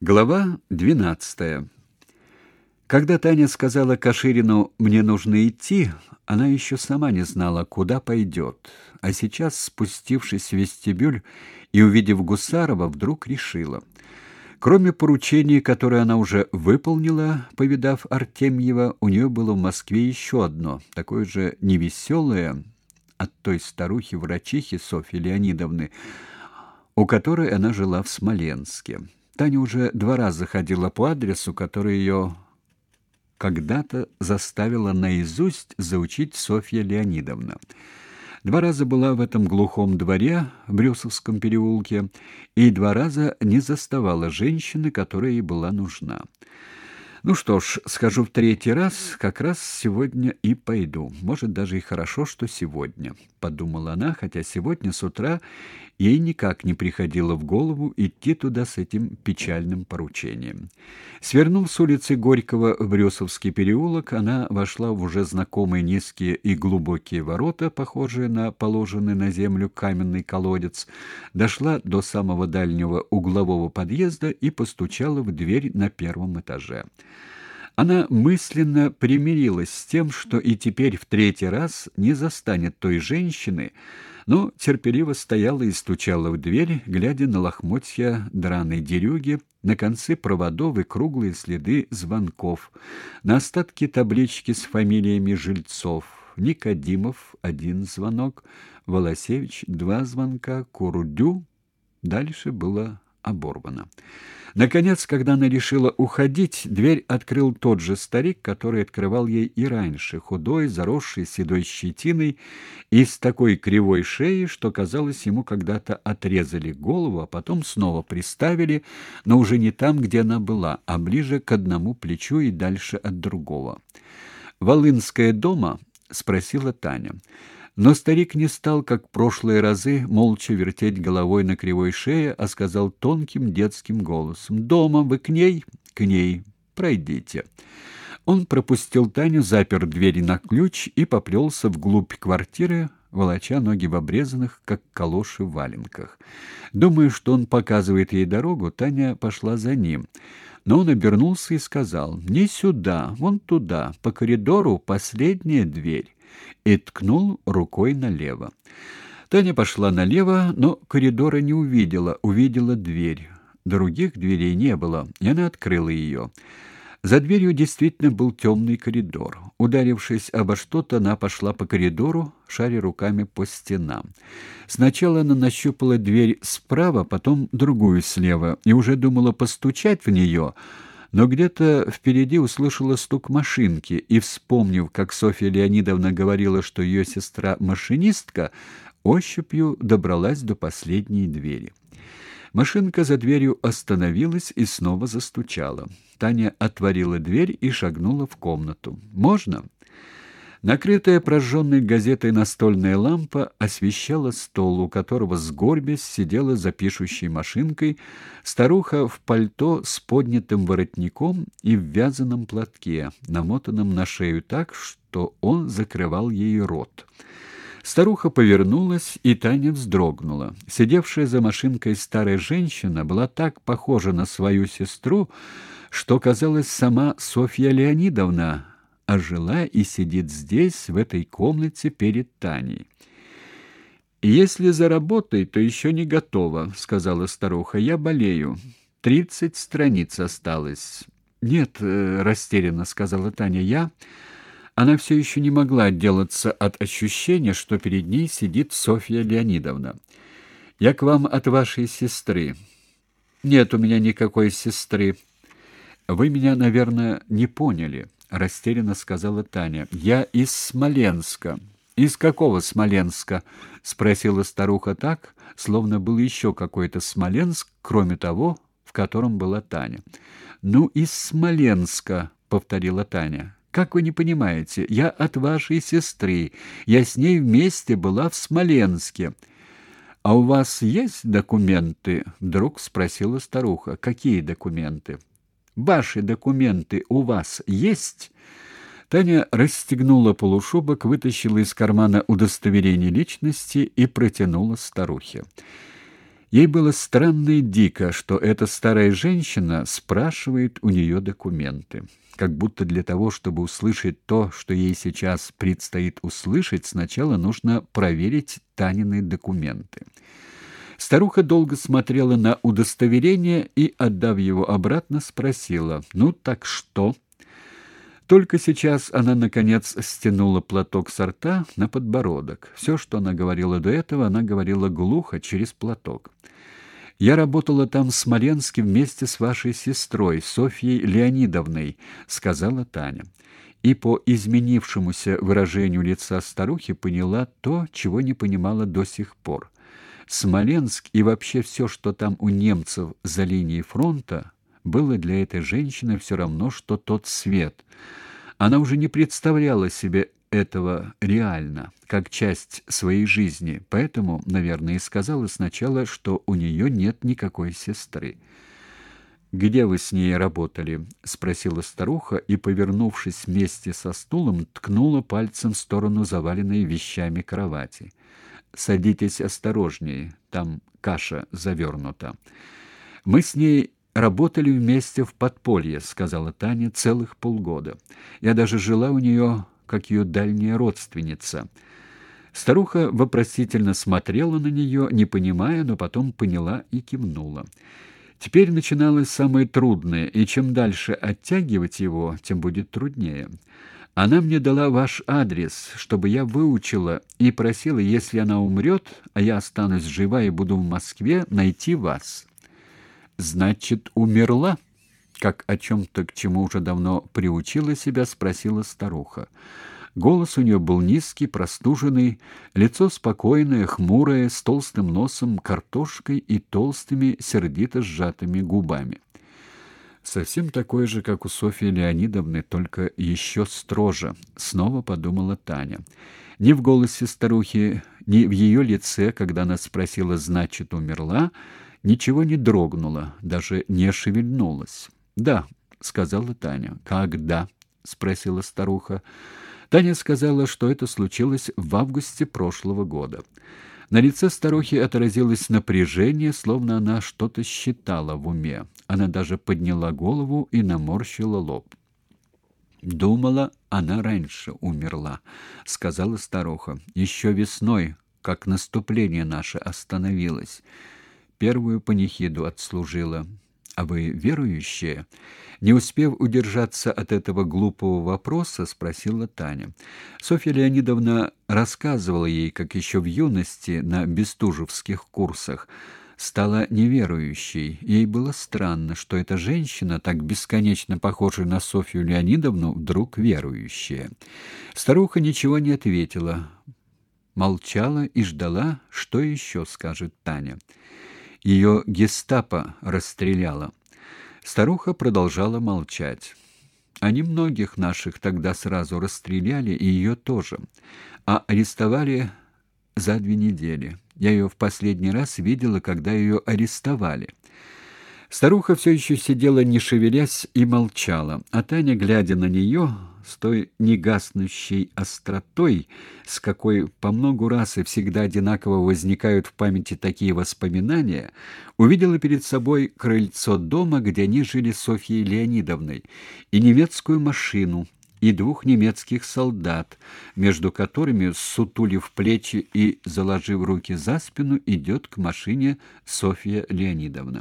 Глава 12. Когда Таня сказала Каширину «мне нужно идти», она еще сама не знала, куда пойдет. А сейчас, спустившись в вестибюль и увидев Гусарова, вдруг решила. Кроме поручений, которые она уже выполнила, повидав Артемьева, у нее было в Москве еще одно, такое же невеселое, от той старухи-врачихи Софьи Леонидовны, у которой она жила в Смоленске. Таня уже два раза ходила по адресу, который ее когда-то заставила наизусть заучить Софья Леонидовна. Два раза была в этом глухом дворе в Брюсовском переулке и два раза не заставала женщины, которая ей была нужна. Ну что ж, схожу в третий раз, как раз сегодня и пойду. Может, даже и хорошо, что сегодня, подумала она, хотя сегодня с утра ей никак не приходило в голову идти туда с этим печальным поручением. Свернув с улицы Горького в Брюсовский переулок, она вошла в уже знакомые низкие и глубокие ворота, похожие на положенный на землю каменный колодец, дошла до самого дальнего углового подъезда и постучала в дверь на первом этаже. Она мысленно примирилась с тем, что и теперь в третий раз не застанет той женщины, но терпеливо стояла и стучала в дверь, глядя на лохмотья драной дерюги, на концы проводов и круглые следы звонков, на остатки таблички с фамилиями жильцов. Никодимов — один звонок, Волосевич — два звонка, Курдю — дальше было оборвано. Наконец, когда она решила уходить, дверь открыл тот же старик, который открывал ей и раньше, худой, заросший седой щетиной и с такой кривой шеей, что, казалось, ему когда-то отрезали голову, а потом снова приставили, но уже не там, где она была, а ближе к одному плечу и дальше от другого. «Волынская дома?» — спросила Таня. Но старик не стал, как прошлые разы, молча вертеть головой на кривой шее, а сказал тонким детским голосом: "Дома вы к ней, к ней. Пройдите". Он пропустил Таню, запер двери на ключ и поплелся вглубь квартиры, волоча ноги в обрезанных, как калоши в валенках. Думая, что он показывает ей дорогу, Таня пошла за ним. Но он обернулся и сказал: "Не сюда, вон туда, по коридору последняя дверь" и ткнул рукой налево. Таня пошла налево, но коридора не увидела, увидела дверь. Других дверей не было, и она открыла ее. За дверью действительно был темный коридор. Ударившись обо что-то, она пошла по коридору, шаря руками по стенам. Сначала она нащупала дверь справа, потом другую слева, и уже думала постучать в нее, но где-то впереди услышала стук машинки и, вспомнив, как Софья Леонидовна говорила, что ее сестра машинистка, ощупью добралась до последней двери. Машинка за дверью остановилась и снова застучала. Таня отворила дверь и шагнула в комнату. «Можно?» Накрытая прожженной газетой настольная лампа освещала стол, у которого сгорбясь сидела за пишущей машинкой старуха в пальто с поднятым воротником и в вязаном платке, намотанном на шею так, что он закрывал ей рот. Старуха повернулась, и Таня вздрогнула. Сидевшая за машинкой старая женщина была так похожа на свою сестру, что казалось сама Софья Леонидовна ожила и сидит здесь, в этой комнате перед Таней. «Если за работой, то еще не готова», — сказала старуха. «Я болею. Тридцать страниц осталось». «Нет», э, — растерянно сказала Таня, — «я...» Она все еще не могла отделаться от ощущения, что перед ней сидит Софья Леонидовна. «Я к вам от вашей сестры». «Нет у меня никакой сестры». «Вы меня, наверное, не поняли» растерянно сказала Таня. Я из Смоленска. Из какого Смоленска? спросила старуха так, словно был еще какой-то Смоленск, кроме того, в котором была Таня. Ну, из Смоленска, повторила Таня. Как вы не понимаете, я от вашей сестры. Я с ней вместе была в Смоленске. А у вас есть документы? вдруг спросила старуха. Какие документы? Ваши документы у вас есть? Таня расстегнула полушубок, вытащила из кармана удостоверение личности и протянула старухе. Ей было странно и дико, что эта старая женщина спрашивает у нее документы. Как будто для того, чтобы услышать то, что ей сейчас предстоит услышать, сначала нужно проверить Танины документы. Старуха долго смотрела на удостоверение и, отдав его обратно, спросила, «Ну так что?» Только сейчас она, наконец, стянула платок с рта на подбородок. Все, что она говорила до этого, она говорила глухо, через платок. «Я работала там в Смоленске вместе с вашей сестрой, Софьей Леонидовной», — сказала Таня. И по изменившемуся выражению лица старухи поняла то, чего не понимала до сих пор. Смоленск и вообще все, что там у немцев за линией фронта, было для этой женщины все равно, что тот свет. Она уже не представляла себе этого реально, как часть своей жизни, поэтому, наверное, и сказала сначала, что у нее нет никакой сестры. «Где вы с ней работали?» — спросила старуха и, повернувшись вместе со стулом, ткнула пальцем в сторону заваленной вещами кровати. «Садитесь осторожнее, там каша завернута. Мы с ней Работали вместе в подполье, сказала Таня, целых полгода. Я даже жила у нее, как ее дальняя родственница. Старуха вопросительно смотрела на нее, не понимая, но потом поняла и кивнула. Теперь начиналось самое трудное, и чем дальше оттягивать его, тем будет труднее. Она мне дала ваш адрес, чтобы я выучила, и просила, если она умрет, а я останусь жива и буду в Москве, найти вас. Значит, умерла? Как о чем то к чему уже давно приучила себя, спросила старуха. Голос у нее был низкий, простуженный, лицо спокойное, хмурое, с толстым носом, картошкой и толстыми, сердито сжатыми губами. Совсем такое же, как у Софьи Леонидовны, только еще строже, снова подумала Таня. Ни в голосе старухи, ни в ее лице, когда она спросила «значит, умерла», Ничего не дрогнуло, даже не шевельнулось. "Да", сказала Таня. "Когда?" спросила старуха. Таня сказала, что это случилось в августе прошлого года. На лице старухи отразилось напряжение, словно она что-то считала в уме. Она даже подняла голову и наморщила лоб. Думала, она раньше умерла, сказала старуха. «Еще весной, как наступление наше остановилось первую панихиду отслужила. А вы верующие? Не успев удержаться от этого глупого вопроса, спросила Таня. Софья Леонидовна рассказывала ей, как еще в юности на бестужевских курсах стала неверующей. Ей было странно, что эта женщина, так бесконечно похожая на Софью Леонидовну, вдруг верующая. Старуха ничего не ответила, молчала и ждала, что еще скажет Таня. Ее гестапо расстреляло. Старуха продолжала молчать. Они многих наших тогда сразу расстреляли, и ее тоже. А арестовали за две недели. Я ее в последний раз видела, когда ее арестовали. Старуха все еще сидела, не шевелясь, и молчала, а Таня, глядя на нее, с той негаснущей остротой, с какой по многу раз и всегда одинаково возникают в памяти такие воспоминания, увидела перед собой крыльцо дома, где они жили Софьей Леонидовной, и немецкую машину, и двух немецких солдат, между которыми, сутулив плечи и заложив руки за спину, идет к машине Софья Леонидовна.